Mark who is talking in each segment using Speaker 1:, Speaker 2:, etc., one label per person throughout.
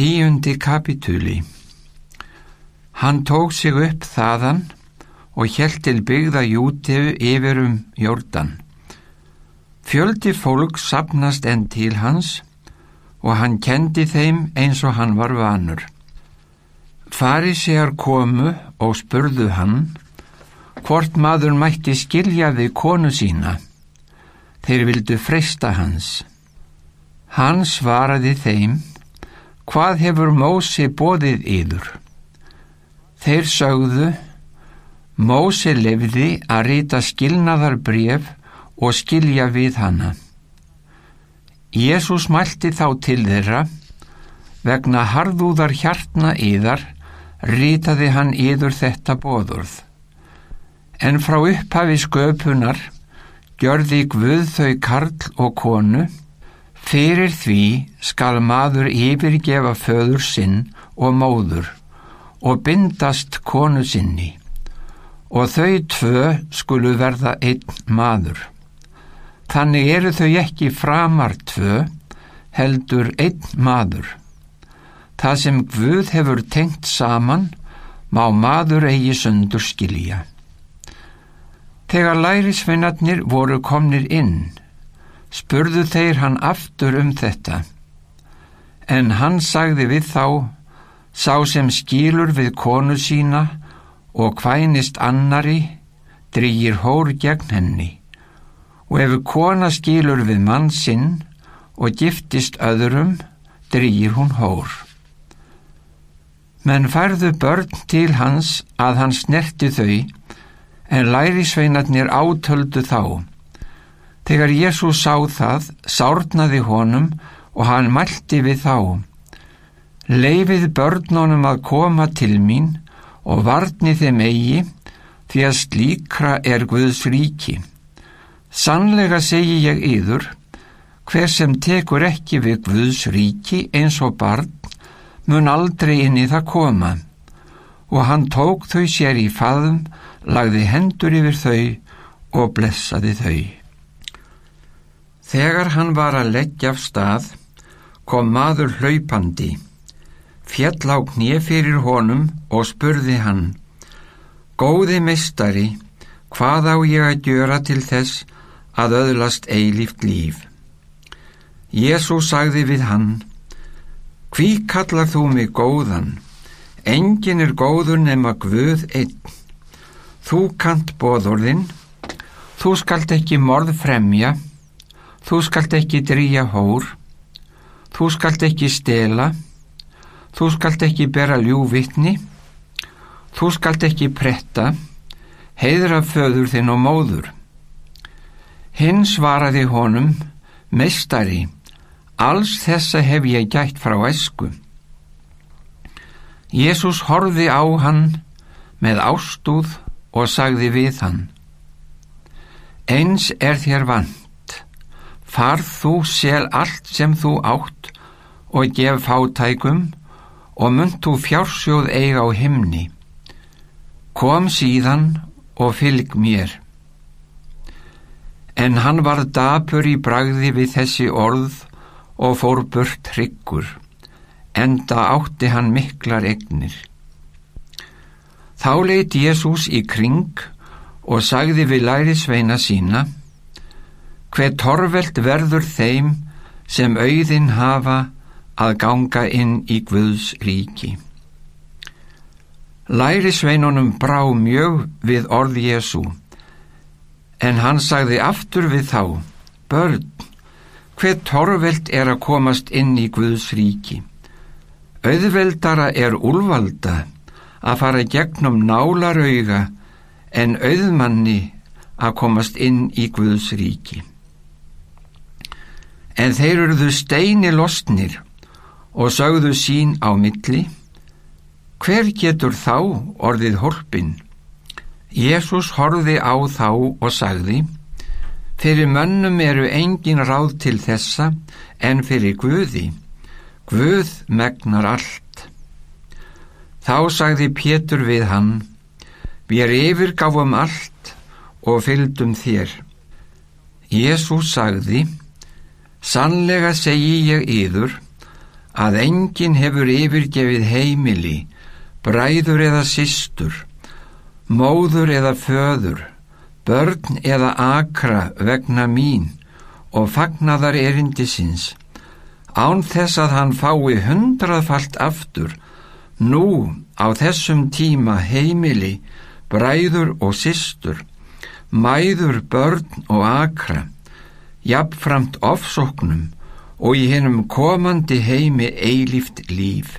Speaker 1: Tíundi kapitúli Hann tók sig upp þaðan og hjælt til byggða Júteu yfir um Jórdan. Fjöldi fólk sapnast enn til hans og hann kendi þeim eins og hann var vanur. Farisegar komu og spurðu hann hvort maður mætti skilja við konu sína. Þeir vildu freysta hans. Hann svaraði þeim hvað hefur Mósi bóðið yður? Þeir sögðu, Mósi lefði að rita skilnaðar bref og skilja við hana. Jésús mælti þá til þeirra, vegna harðúðar hjartna yðar, ritaði hann yður þetta bóðurð. En frá upphafi sköpunar gjörði Guð þau karl og konu, Fyrir því skal maður yfirgefa föður sinn og móður og bindast konu sinni og þau tvö skulu verða einn maður. Þannig eru þau ekki framar tvö, heldur einn maður. Það sem Guð hefur tengt saman má maður eigi sundur skilja. Þegar lærisveinarnir voru komnir inn, spurðu þeir hann aftur um þetta. En hann sagði við þá, sá sem skýlur við konu sína og kvænist annari, drýjir hór gegn henni. Og ef kona skýlur við mann sinn og giftist öðrum, drýjir hún hór. Menn færðu börn til hans að hann snerti þau, en lærisveinarnir átöldu þá. Þegar Jésús sá það, sárnaði honum og hann mælti við þá. Leifið börnunum að koma til mín og varni þeim eigi því að slíkra er Guðs ríki. Sannlega segi ég yður, hver sem tekur ekki við Guðs ríki eins og barn, mun aldrei inn í það koma. Og hann tók þau sér í faðum, lagði hendur yfir þau og blessaði þau. Þegar hann var að leggja af stað, kom maður hlaupandi, fjall á knið fyrir honum og spurði hann, Góði mistari, hvað á ég að gjöra til þess að öðlast eilíft líf? Jésús sagði við hann, Hví kallar þú mig góðan? Engin er góður nema Guð einn. Þú kant bóðorðinn, þú skalt ekki morð fremja, Þú skalt ekki drýja hór, þú skalt ekki stela, þú skalt ekki bera ljúvittni, þú skalt ekki pretta, heiðra föður þinn og móður. Hinn svaraði honum, meistari, alls þessa hef ég gætt frá esku. Jésús horfi á hann með ástúð og sagði við hann, eins er þér vant Farð þú sel allt sem þú átt og gef fátækum og mynd þú fjársjóð eiga á himni. Kom síðan og fylg mér. En hann var dapur í bragði við þessi orð og fór burt tryggur, enda átti hann miklar egnir. Þá leitt Jésús í kring og sagði við læri sveina sína, hver torvelt verður þeim sem auðin hafa að ganga inn í Guðs ríki. Lærisveinunum brá mjög við orð Jésu, en hann sagði aftur við þá, börn, hver torvelt er að komast inn í Guðs ríki. Auðveldara er úlvalda að fara gegnum nálarauga en auðmanni að komast inn í Guðs ríki en þeir eruðu steini lostnir og sögðu sín á milli, hver getur þá orðið horfin? Jésús horfi á þá og sagði, fyrir mönnum eru engin ráð til þessa en fyrir Guði, Guð megnar allt. Þá sagði Pétur við hann, við yfirgáfum allt og fylgdum þér. Jésús sagði, Sannlega segi ég yður að enginn hefur yfirgefið heimili, bræður eða systur, móður eða föður, börn eða akra vegna mín og fagnadar erindisins, án þess að hann fái hundraðfalt aftur, nú á þessum tíma heimili, bræður og systur, mæður, börn og akra, jafnframt ofsóknum og í hennum komandi heimi eilíft líf.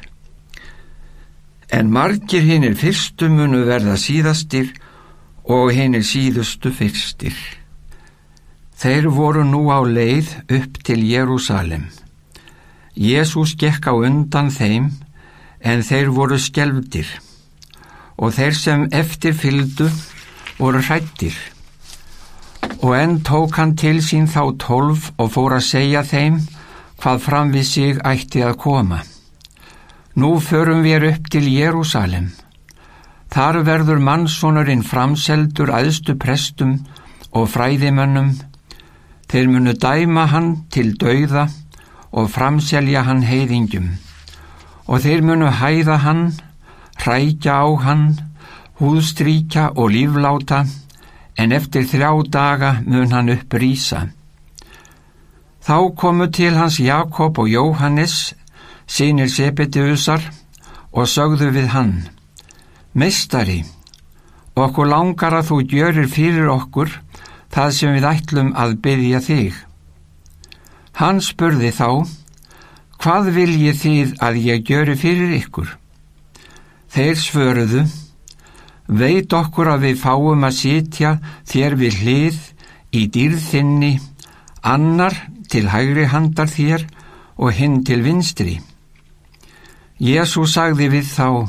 Speaker 1: En margir hinnir fyrstu munu verða síðastir og hinnir síðustu fyrstir. Þeir voru nú á leið upp til Jérúsalem. Jésús gekk á undan þeim en þeir voru skjelvdir og þeir sem eftir fyldu voru hrættir og enn tók hann til sín þá tólf og fór að segja þeim hvað fram við sig ætti að koma. Nú förum við upp til Jérúsalem. Þar verður mannsónurinn framseldur aðstu prestum og fræðimönnum. Þeir munu dæma hann til dauða og framselja hann heiðingjum. Og þeir munu hæða hann, hrækja á hann, húðstríkja og lífláta en eftir þrjá daga mun hann upp rýsa. Þá komu til hans Jakob og Jóhannes, sínir Sebedeusar, og sögðu við hann, Meistari, okkur langar að þú gjörir fyrir okkur það sem við ætlum að byggja þig. Hann spurði þá, hvað viljið þið að ég gjöri fyrir ykkur? Þeir svöruðu, veit okkur að við fáum að sitja þér við hlið í dýrðinni, annar til hægri handar þér og hinn til vinstri. Jésu sagði við þá,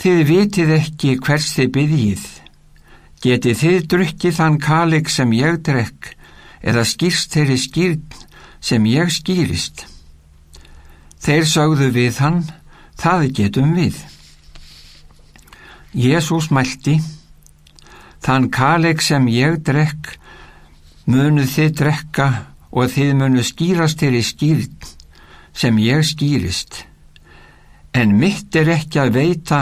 Speaker 1: þið vitið ekki hvers þið byggjið, getið þið drukkið þann kalik sem ég drekk eða skýrst þeirri skýrn sem ég skýrist. Þeir sögðu við hann, það getum við. Jésús mælti, þann kaleg sem ég drekk, munu þið drekka og þið munu skýrast þér í skýrn sem ég skýrist. En mitt er ekki að veita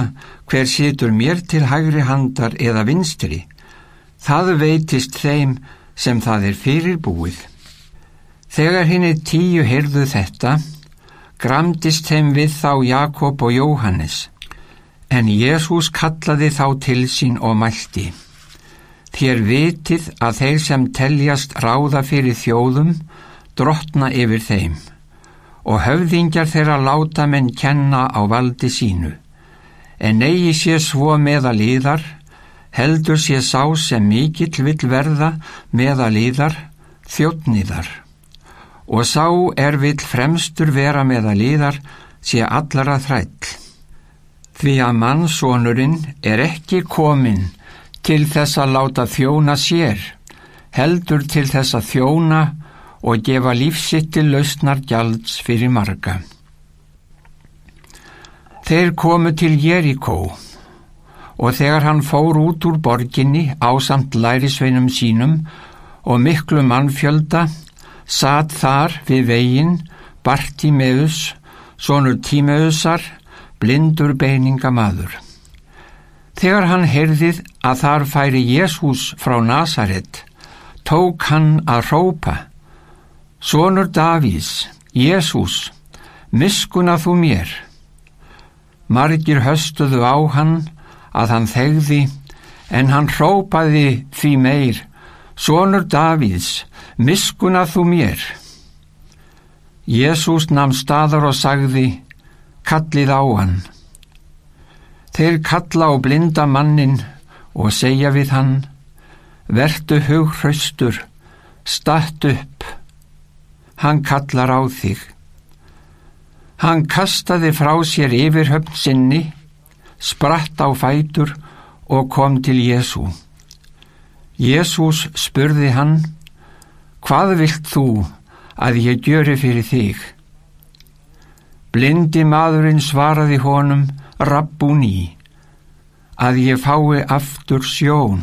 Speaker 1: hver situr mér til hægri handar eða vinstri. Það veitist þeim sem það er fyrirbúið. Þegar henni tíu heyrðu þetta, gramdist þeim við þá Jakob og Jóhannes. En Jésús kallaði þá til sín og mælti. Þér vitið að þeir sem teljast ráða fyrir þjóðum drottna yfir þeim og höfðingjar þeirra láta menn kenna á valdi sínu. En eigi sé svo meðalíðar, heldur sé sá sem mikill vill verða meðalíðar, þjóttniðar. Og sá er vill fremstur vera meðalíðar sé allara þræll. Því að mannsónurinn er ekki komin til þess að láta þjóna sér, heldur til þess að þjóna og gefa lífsitti lausnar gjalds fyrir marga. Þeir komu til Jerikó og þegar hann fór út úr borginni á samt lærisveinum sínum og miklu mannfjölda, satt þar við veginn Bartimeus, sonur Tímeusar, blindur beiningamadur. Þegar hann heyrðið að þar færi Jésús frá Nazaret, tók hann að rópa, Sónur Davís, Jésús, miskuna þú mér. Margir höstuðu á hann að hann þegði, en hann rópaði því meir, Sónur Davís, miskuna þú mér. Jésús namn staðar og sagði, kallið á hann. Þeir kalla á blinda mannin og segja við hann, verdu hughraustur, statt upp, hann kallar á þig. Hann kastaði frá sér yfir höfn sinni, spratt á fætur og kom til Jésu. Jésús spurði hann, hvað vilt þú að ég gjöri fyrir þig? Blindi maðurinn svaraði honum Rabbúni að ég fái aftur sjón.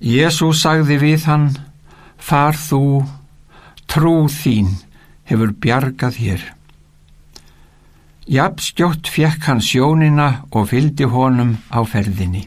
Speaker 1: Jésús sagði við hann, far þú, trú þín hefur bjargað þér. Jafnstjótt fekk hann sjónina og fyldi honum á ferðinni.